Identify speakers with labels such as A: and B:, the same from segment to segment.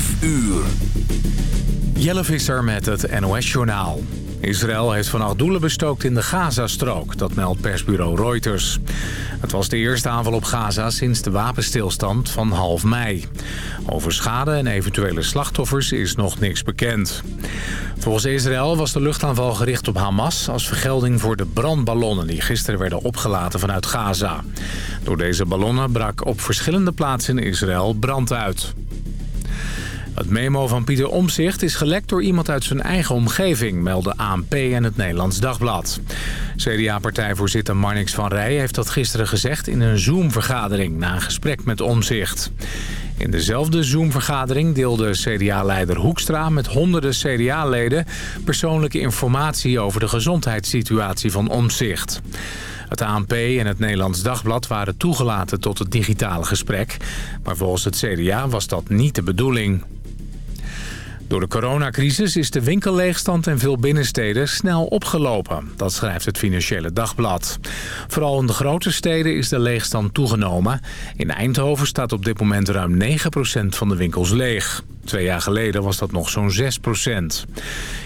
A: 5 uur.
B: Jelle Visser met het NOS-journaal. Israël heeft vannacht doelen bestookt in de Gazastrook, dat meldt persbureau Reuters. Het was de eerste aanval op Gaza sinds de wapenstilstand van half mei. Over schade en eventuele slachtoffers is nog niks bekend. Volgens Israël was de luchtaanval gericht op Hamas... als vergelding voor de brandballonnen die gisteren werden opgelaten vanuit Gaza. Door deze ballonnen brak op verschillende plaatsen in Israël brand uit. Het memo van Pieter Omzicht is gelekt door iemand uit zijn eigen omgeving... melden ANP en het Nederlands Dagblad. CDA-partijvoorzitter Marnix van Rij heeft dat gisteren gezegd... in een Zoom-vergadering na een gesprek met Omzicht. In dezelfde Zoom-vergadering deelde CDA-leider Hoekstra... met honderden CDA-leden persoonlijke informatie... over de gezondheidssituatie van Omzicht. Het ANP en het Nederlands Dagblad waren toegelaten tot het digitale gesprek. Maar volgens het CDA was dat niet de bedoeling. Door de coronacrisis is de winkelleegstand in veel binnensteden snel opgelopen. Dat schrijft het Financiële Dagblad. Vooral in de grote steden is de leegstand toegenomen. In Eindhoven staat op dit moment ruim 9% van de winkels leeg. Twee jaar geleden was dat nog zo'n 6%.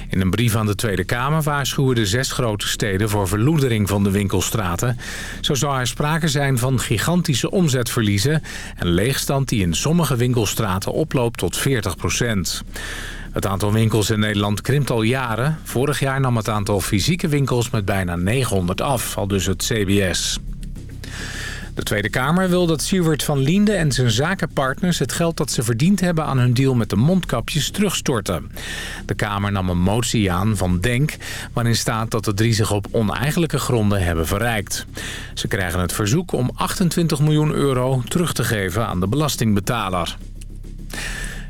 B: In een brief aan de Tweede Kamer waarschuwen de zes grote steden voor verloedering van de winkelstraten. Zo zou er sprake zijn van gigantische omzetverliezen en leegstand die in sommige winkelstraten oploopt tot 40% Het aantal winkels in Nederland krimpt al jaren. Vorig jaar nam het aantal fysieke winkels met bijna 900 af, al dus het CBS. De Tweede Kamer wil dat Siewert van Liende en zijn zakenpartners... het geld dat ze verdiend hebben aan hun deal met de mondkapjes terugstorten. De Kamer nam een motie aan van DENK... waarin staat dat de drie zich op oneigenlijke gronden hebben verrijkt. Ze krijgen het verzoek om 28 miljoen euro terug te geven aan de belastingbetaler.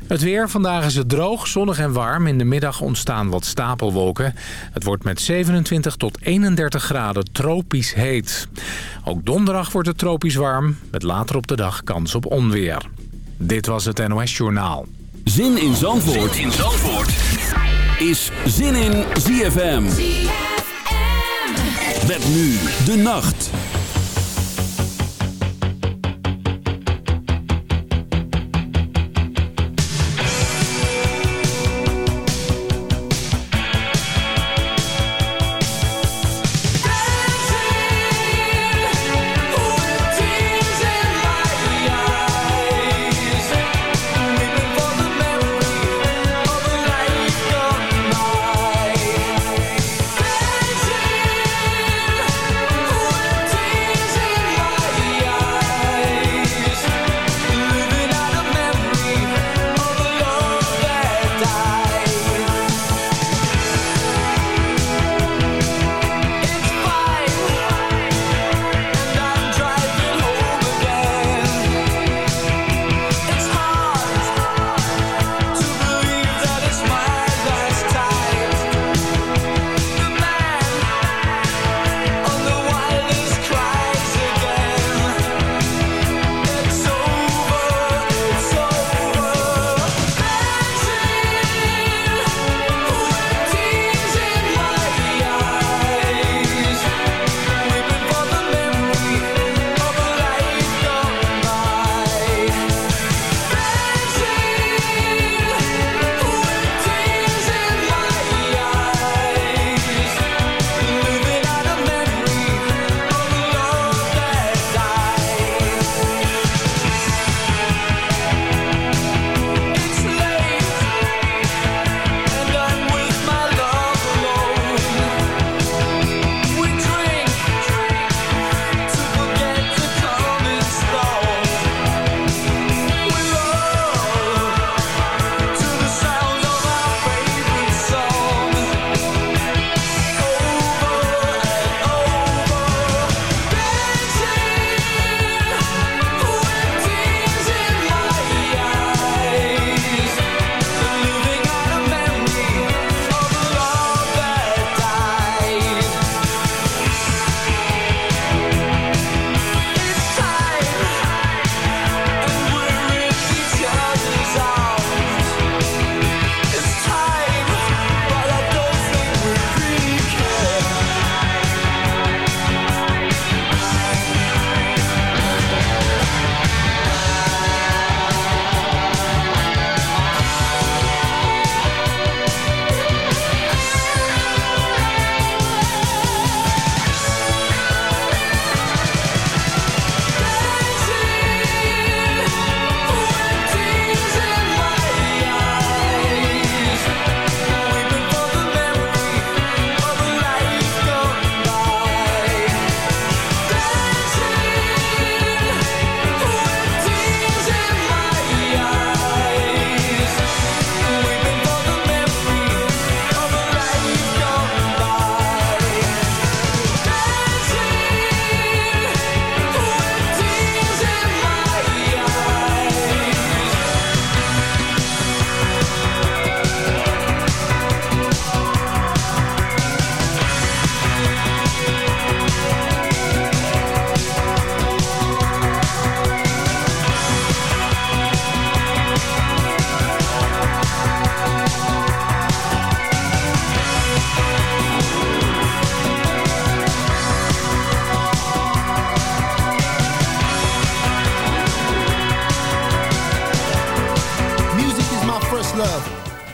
B: Het weer. Vandaag is het droog, zonnig en warm. In de middag ontstaan wat stapelwolken. Het wordt met 27 tot 31 graden tropisch heet. Ook donderdag wordt het tropisch warm. Met later op de dag kans op onweer. Dit was het NOS Journaal.
A: Zin in Zandvoort, zin in Zandvoort. is Zin in ZFM. ZFM. Met nu de nacht.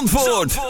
C: Zandvoort.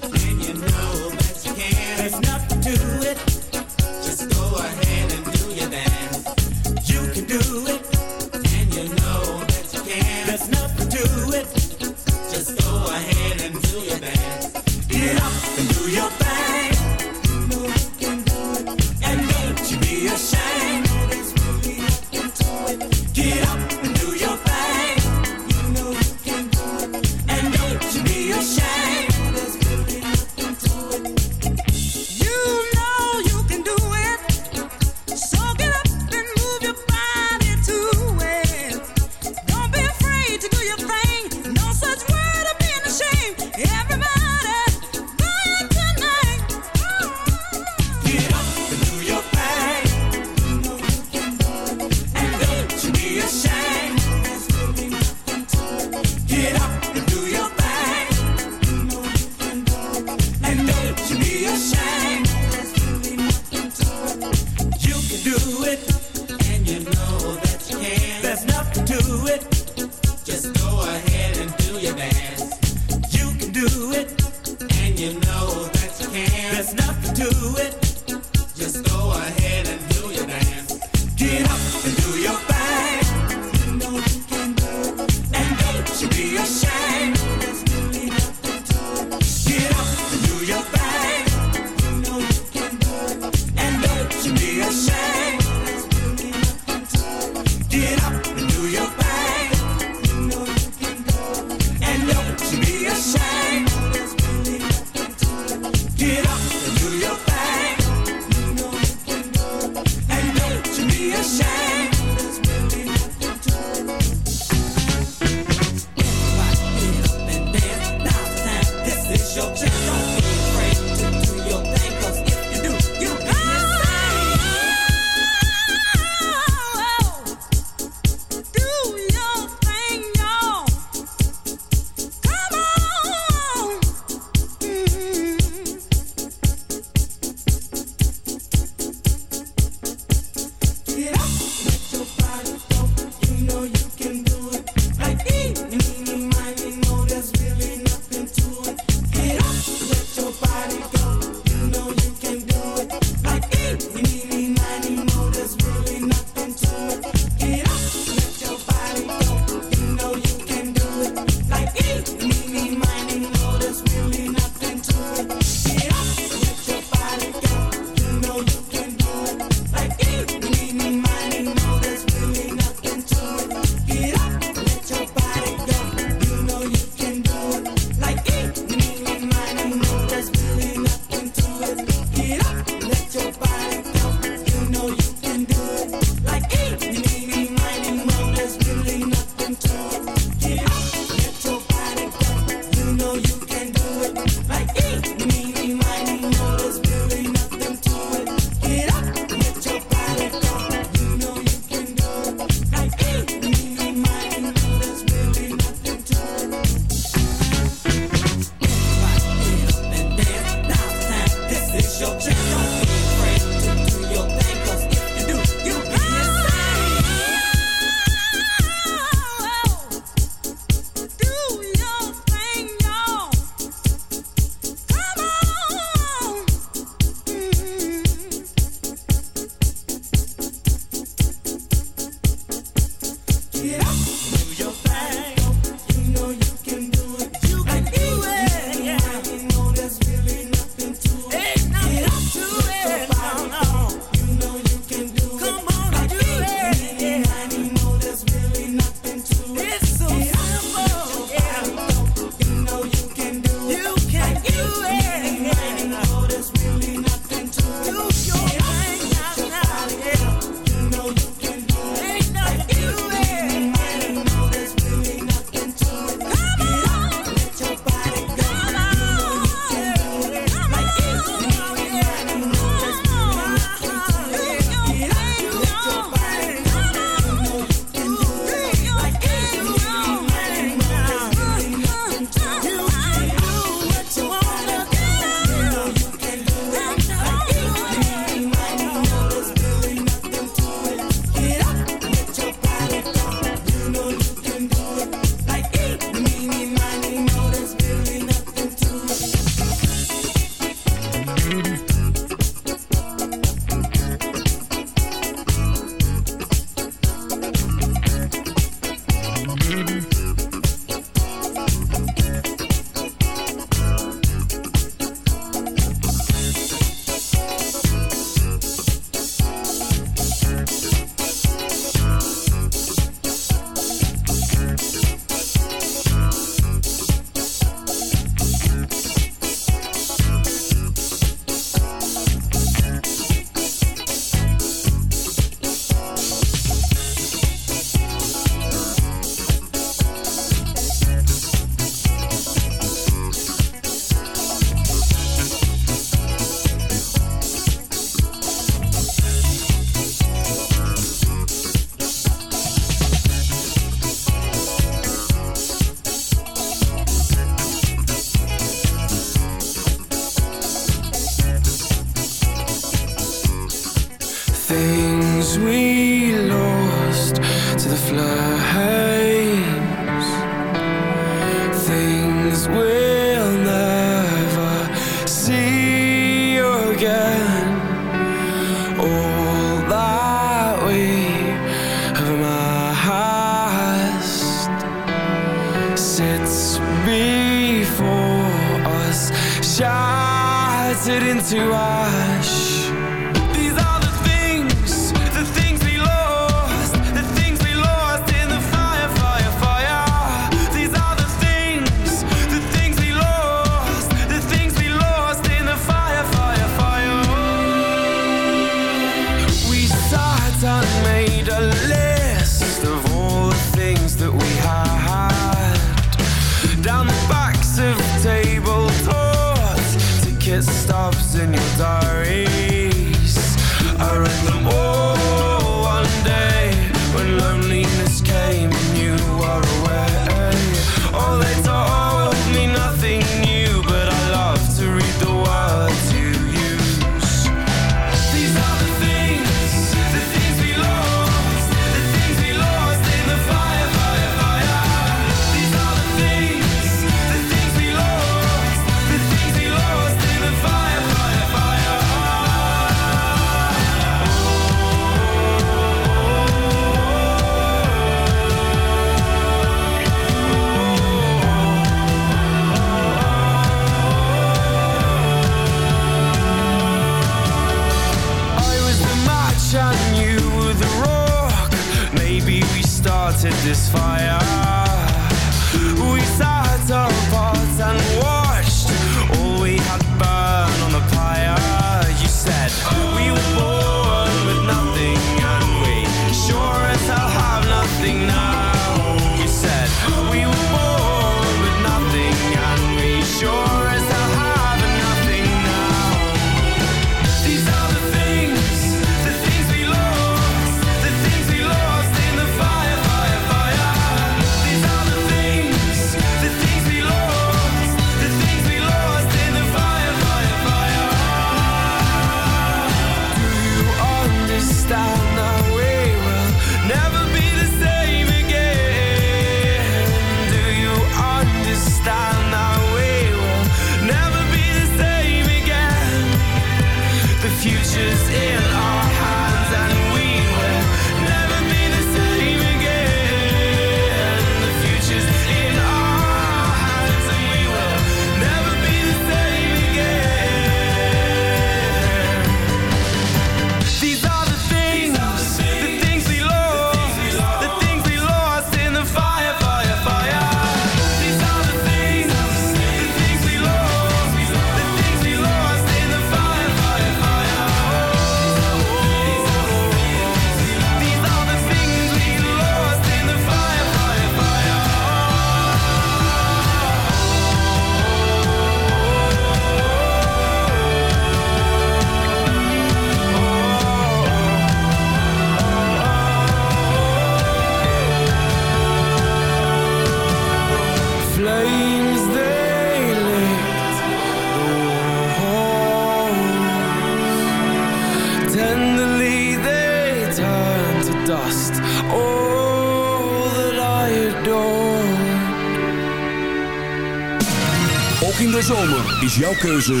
A: Keuze.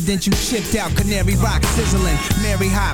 D: District. Presidential chipped out, Canary Rock sizzling. Mary Hot,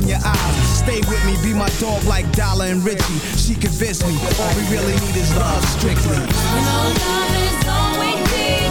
D: in your eyes? Stay with me, be my dog like Dollar and Richie. She convinced me, all we really need is love strictly.
E: Know love is all we need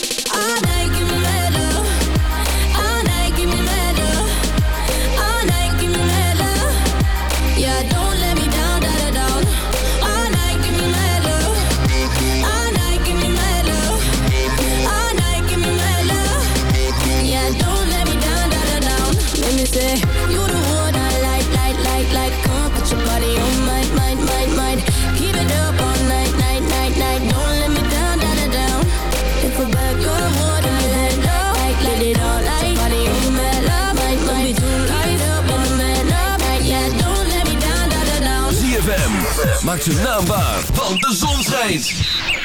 E: You the I like, like, like, like. Put on. Keep it up all night, night, night, night. Don't let me down, down. I back let it all. Body on mad love, up the don't let me down, down.
F: ZFM. Maak zijn naam waar, want de zon schijnt.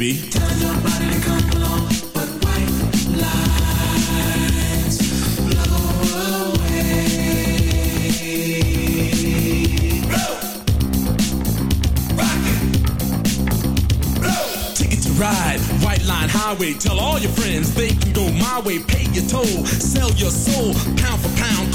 G: Away. ride. White line highway, tell all your friends they can go my way. Pay your toll, sell your soul. Pound for